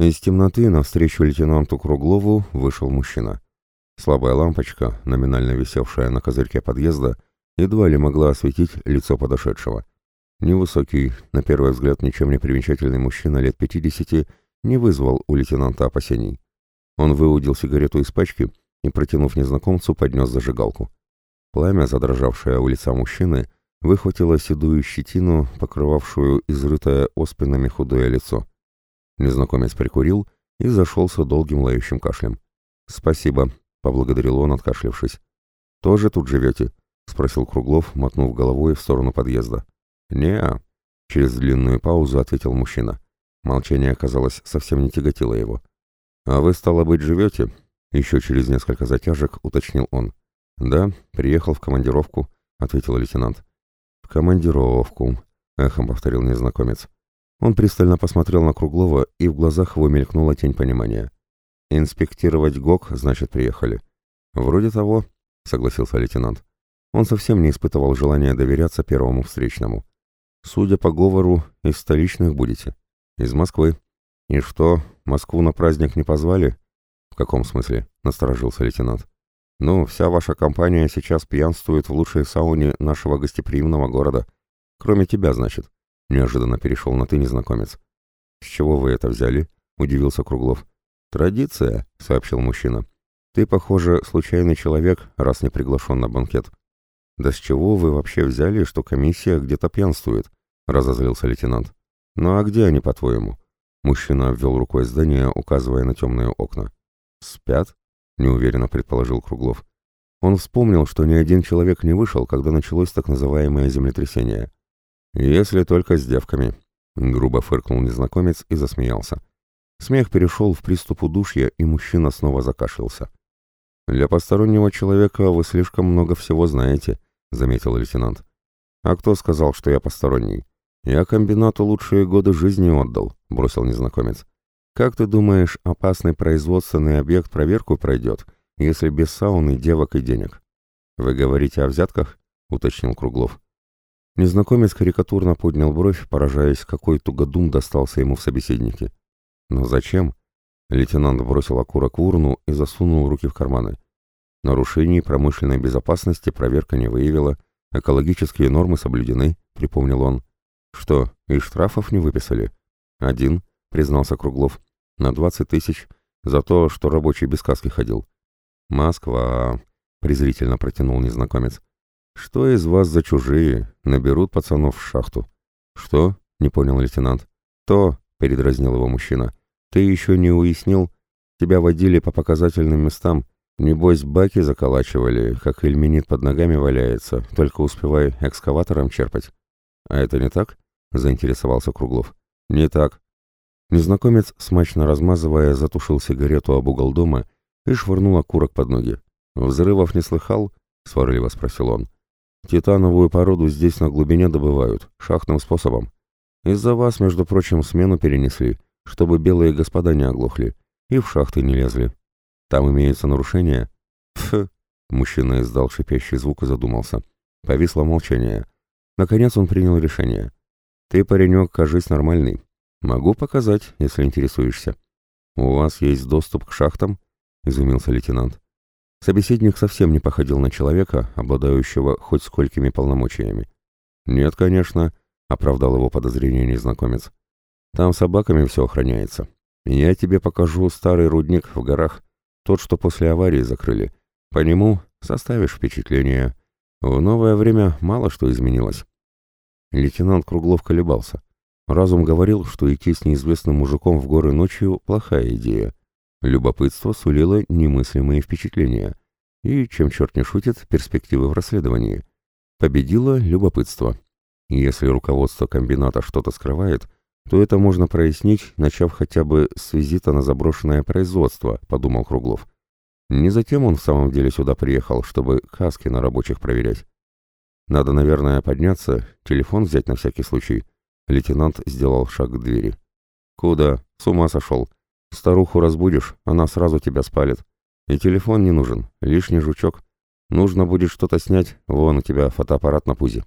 Из темноты навстречу лейтенанту Круглову вышел мужчина. Слабая лампочка, номинально висевшая на козырьке подъезда, едва ли могла осветить лицо подошедшего. Невысокий, на первый взгляд ничем не примечательный мужчина лет пятидесяти не вызвал у лейтенанта опасений. Он выудил сигарету из пачки и, протянув незнакомцу, поднес зажигалку. Пламя, задрожавшее у лица мужчины, выхватило седую щетину, покрывавшую изрытое оспинами худое лицо. Незнакомец прикурил и зашелся долгим лающим кашлем. «Спасибо», — поблагодарил он, откашлившись. «Тоже тут живете?» — спросил Круглов, мотнув головой в сторону подъезда. «Не-а», — через длинную паузу ответил мужчина. Молчание, казалось, совсем не тяготило его. «А вы, стало быть, живете?» — еще через несколько затяжек уточнил он. «Да, приехал в командировку», — ответил лейтенант. «В командировку», — эхом повторил незнакомец. Он пристально посмотрел на Круглова, и в глазах его мелькнула тень понимания. «Инспектировать ГОК, значит, приехали». «Вроде того», — согласился лейтенант. Он совсем не испытывал желания доверяться первому встречному. «Судя по говору, из столичных будете. Из Москвы. И что, Москву на праздник не позвали?» «В каком смысле?» — насторожился лейтенант. «Ну, вся ваша компания сейчас пьянствует в лучшей сауне нашего гостеприимного города. Кроме тебя, значит». Неожиданно перешел на «ты» незнакомец. «С чего вы это взяли?» — удивился Круглов. «Традиция», — сообщил мужчина. «Ты, похоже, случайный человек, раз не приглашен на банкет». «Да с чего вы вообще взяли, что комиссия где-то пьянствует?» — разозлился лейтенант. «Ну а где они, по-твоему?» Мужчина обвел рукой здание, указывая на темные окна. «Спят?» — неуверенно предположил Круглов. Он вспомнил, что ни один человек не вышел, когда началось так называемое землетрясение. «Если только с девками», — грубо фыркнул незнакомец и засмеялся. Смех перешел в приступ удушья, и мужчина снова закашлялся. «Для постороннего человека вы слишком много всего знаете», — заметил лейтенант. «А кто сказал, что я посторонний? Я комбинату лучшие годы жизни отдал», — бросил незнакомец. «Как ты думаешь, опасный производственный объект проверку пройдет, если без сауны, девок и денег?» «Вы говорите о взятках?» — уточнил Круглов. Незнакомец карикатурно поднял бровь, поражаясь, какой тугодум достался ему в собеседнике. «Но зачем?» Лейтенант бросил окурок в урну и засунул руки в карманы. Нарушений промышленной безопасности проверка не выявила, экологические нормы соблюдены, припомнил он. Что, и штрафов не выписали? Один, признался Круглов, на двадцать тысяч, за то, что рабочий без каски ходил. Москва, презрительно протянул незнакомец. «Что из вас за чужие? Наберут пацанов в шахту». «Что?» — не понял лейтенант. «То», — передразнил его мужчина. «Ты еще не уяснил? Тебя водили по показательным местам. Небось, баки заколачивали, как ильменит под ногами валяется, только успевай экскаватором черпать». «А это не так?» — заинтересовался Круглов. «Не так». Незнакомец, смачно размазывая, затушил сигарету об угол дома и швырнул окурок под ноги. «Взрывов не слыхал?» — сварливо спросил он. Титановую породу здесь на глубине добывают, шахтным способом. Из-за вас, между прочим, смену перенесли, чтобы белые господа не оглохли и в шахты не лезли. Там имеются нарушения. Пф, мужчина издал шипящий звук и задумался. Повисло молчание. Наконец он принял решение. Ты, паренек, кажись нормальный. Могу показать, если интересуешься. У вас есть доступ к шахтам? Изумился лейтенант. Собеседник совсем не походил на человека, обладающего хоть сколькими полномочиями. «Нет, конечно», — оправдал его подозрение незнакомец. «Там собаками все охраняется. Я тебе покажу старый рудник в горах, тот, что после аварии закрыли. По нему составишь впечатление. В новое время мало что изменилось». Лейтенант Круглов колебался. Разум говорил, что идти с неизвестным мужиком в горы ночью – плохая идея. Любопытство сулило немыслимые впечатления. И, чем черт не шутит, перспективы в расследовании. Победило любопытство. Если руководство комбината что-то скрывает, то это можно прояснить, начав хотя бы с визита на заброшенное производство, подумал Круглов. Не затем он в самом деле сюда приехал, чтобы каски на рабочих проверять. Надо, наверное, подняться, телефон взять на всякий случай. Лейтенант сделал шаг к двери. «Куда? С ума сошел. Старуху разбудишь, она сразу тебя спалит. И телефон не нужен, лишний жучок. Нужно будет что-то снять, вон у тебя фотоаппарат на пузе.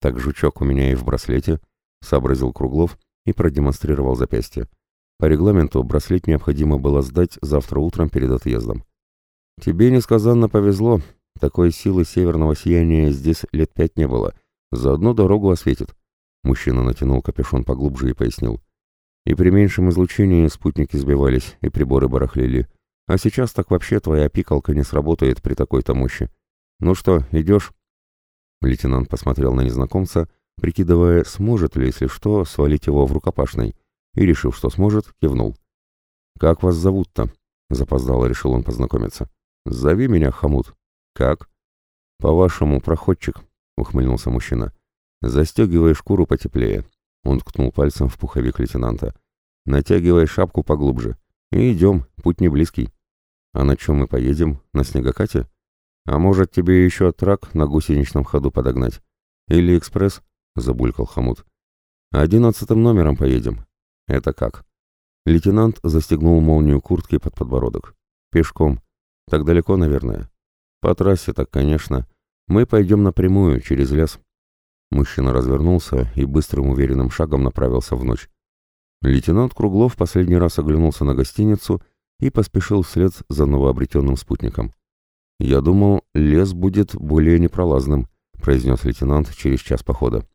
Так жучок у меня и в браслете, сообразил Круглов и продемонстрировал запястье. По регламенту браслет необходимо было сдать завтра утром перед отъездом. Тебе несказанно повезло. Такой силы северного сияния здесь лет пять не было. За одну дорогу осветит. Мужчина натянул капюшон поглубже и пояснил. И при меньшем излучении спутники сбивались, и приборы барахлили. А сейчас так вообще твоя пикалка не сработает при такой-то мощи. Ну что, идешь?» Лейтенант посмотрел на незнакомца, прикидывая, сможет ли, если что, свалить его в рукопашной, и, решив, что сможет, кивнул. «Как вас зовут-то?» — запоздало решил он познакомиться. «Зови меня Хамут». «Как?» «По-вашему, проходчик», — ухмыльнулся мужчина. «Застегивай шкуру потеплее». Он ткнул пальцем в пуховик лейтенанта. «Натягивай шапку поглубже. И идем, путь не близкий». «А на чем мы поедем? На снегокате?» «А может, тебе еще трак на гусеничном ходу подогнать? Или экспресс?» — забулькал хомут. «Одиннадцатым номером поедем». «Это как?» Лейтенант застегнул молнию куртки под подбородок. «Пешком. Так далеко, наверное?» «По трассе так, конечно. Мы пойдем напрямую, через лес». Мужчина развернулся и быстрым уверенным шагом направился в ночь. Лейтенант Круглов последний раз оглянулся на гостиницу и поспешил вслед за новообретенным спутником. «Я думал, лес будет более непролазным», — произнес лейтенант через час похода.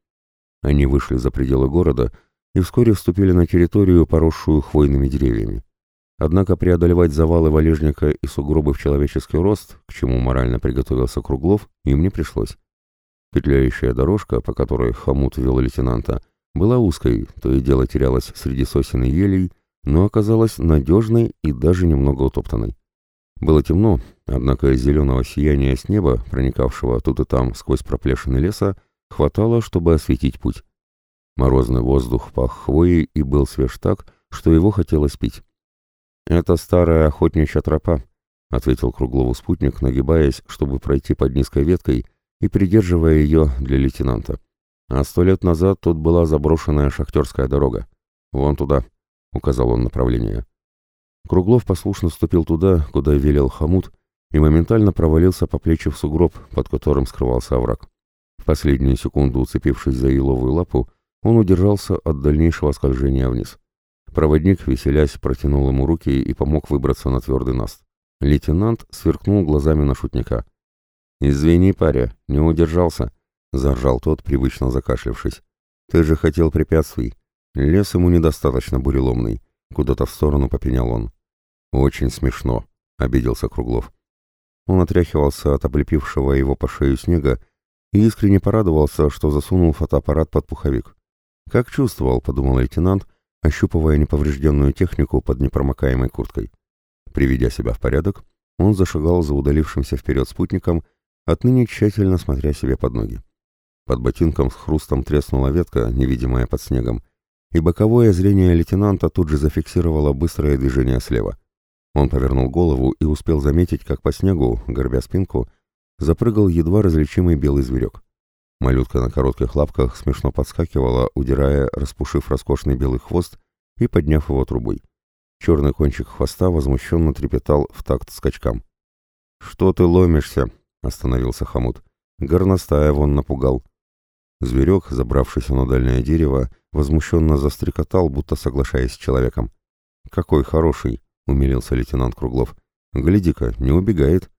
Они вышли за пределы города и вскоре вступили на территорию, поросшую хвойными деревьями. Однако преодолевать завалы валежника и сугробы в человеческий рост, к чему морально приготовился Круглов, им не пришлось. Петляющая дорожка, по которой хомут вел лейтенанта, была узкой, то и дело терялась среди сосен и елей, но оказалась надежной и даже немного утоптанной. Было темно, однако зеленого сияния с неба, проникавшего тут и там сквозь проплешины леса, хватало, чтобы осветить путь. Морозный воздух пах хвоей и был свеж так, что его хотелось пить. «Это старая охотничья тропа», — ответил Круглову спутник, нагибаясь, чтобы пройти под низкой веткой и придерживая ее для лейтенанта. «А сто лет назад тут была заброшенная шахтерская дорога. Вон туда», — указал он направление. Круглов послушно ступил туда, куда велел хомут, и моментально провалился по плечи в сугроб, под которым скрывался овраг. В последнюю секунду, уцепившись за еловую лапу, он удержался от дальнейшего скольжения вниз. Проводник, веселясь, протянул ему руки и помог выбраться на твердый наст. Лейтенант сверкнул глазами на шутника. «Извини, паря, не удержался», — заржал тот, привычно закашлявшись. «Ты же хотел препятствий. Лес ему недостаточно буреломный». Куда-то в сторону попенял он. «Очень смешно», — обиделся Круглов. Он отряхивался от облепившего его по шею снега и искренне порадовался, что засунул фотоаппарат под пуховик. «Как чувствовал», — подумал лейтенант, ощупывая неповрежденную технику под непромокаемой курткой. Приведя себя в порядок, он зашагал за удалившимся вперед спутником, отныне тщательно смотря себе под ноги. Под ботинком с хрустом треснула ветка, невидимая под снегом, и боковое зрение лейтенанта тут же зафиксировало быстрое движение слева. Он повернул голову и успел заметить, как по снегу, горбя спинку, запрыгал едва различимый белый зверек. Малютка на коротких лапках смешно подскакивала, удирая, распушив роскошный белый хвост и подняв его трубой. Черный кончик хвоста возмущенно трепетал в такт скачкам. «Что ты ломишься?» — остановился хомут. «Горностая вон напугал». Зверек, забравшийся на дальнее дерево, возмущенно застрекотал, будто соглашаясь с человеком. «Какой хороший!» — умилился лейтенант Круглов. «Гляди-ка, не убегает».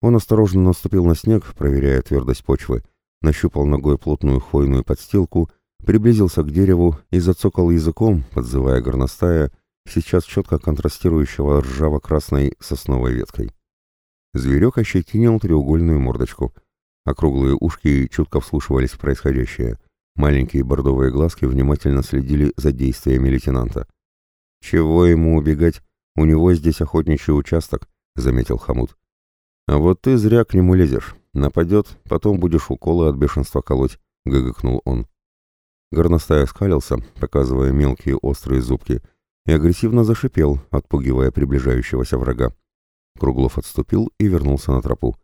Он осторожно наступил на снег, проверяя твердость почвы, нащупал ногой плотную хвойную подстилку, приблизился к дереву и зацокал языком, подзывая горностая, сейчас четко контрастирующего ржаво-красной сосновой веткой. Зверек ощетинил треугольную мордочку. Округлые ушки чутко вслушивались в происходящее. Маленькие бордовые глазки внимательно следили за действиями лейтенанта. «Чего ему убегать? У него здесь охотничий участок», — заметил Хамут. «А вот ты зря к нему лезешь. Нападет, потом будешь уколы от бешенства колоть», — гыгыкнул он. Горностай оскалился, показывая мелкие острые зубки, и агрессивно зашипел, отпугивая приближающегося врага. Круглов отступил и вернулся на тропу.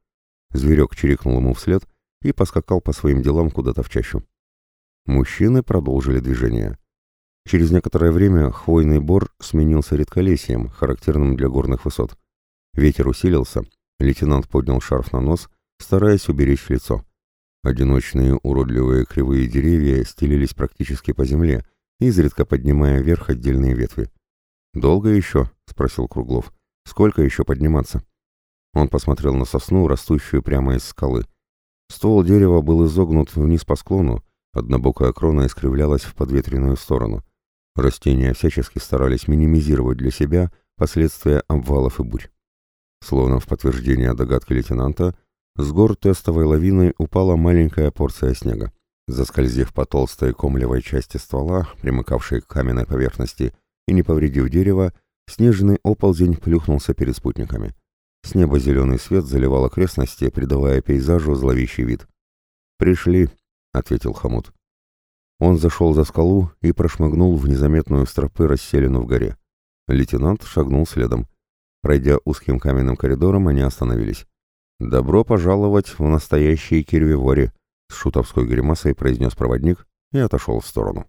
Зверек чирикнул ему вслед и поскакал по своим делам куда-то в чащу. Мужчины продолжили движение. Через некоторое время хвойный бор сменился редколесьем, характерным для горных высот. Ветер усилился, лейтенант поднял шарф на нос, стараясь уберечь лицо. Одиночные уродливые кривые деревья стелились практически по земле, изредка поднимая вверх отдельные ветви. «Долго еще?» — спросил Круглов. «Сколько еще подниматься?» Он посмотрел на сосну, растущую прямо из скалы. Ствол дерева был изогнут вниз по склону, однобокая крона искривлялась в подветренную сторону. Растения всячески старались минимизировать для себя последствия обвалов и бурь. Словно в подтверждение догадки лейтенанта, с гор тестовой лавиной упала маленькая порция снега. Заскользив по толстой комлевой части ствола, примыкавшей к каменной поверхности, и не повредив дерево, снежный оползень плюхнулся перед спутниками. С неба зеленый свет заливал окрестности, придавая пейзажу зловещий вид. «Пришли», — ответил Хамут. Он зашел за скалу и прошмыгнул в незаметную стропы расселину в горе. Лейтенант шагнул следом. Пройдя узким каменным коридором, они остановились. «Добро пожаловать в настоящие Кирвивори», — с шутовской гримасой произнес проводник и отошел в сторону.